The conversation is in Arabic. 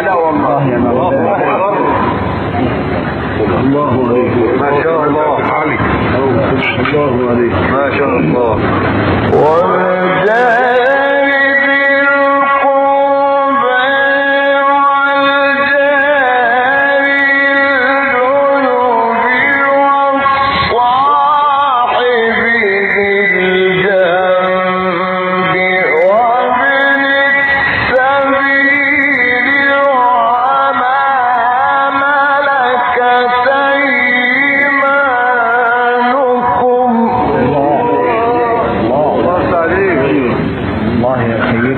لا والله يا الله الله عليك. ما شاء الله. عليك الله عليك. ما شاء الله. ومن seguir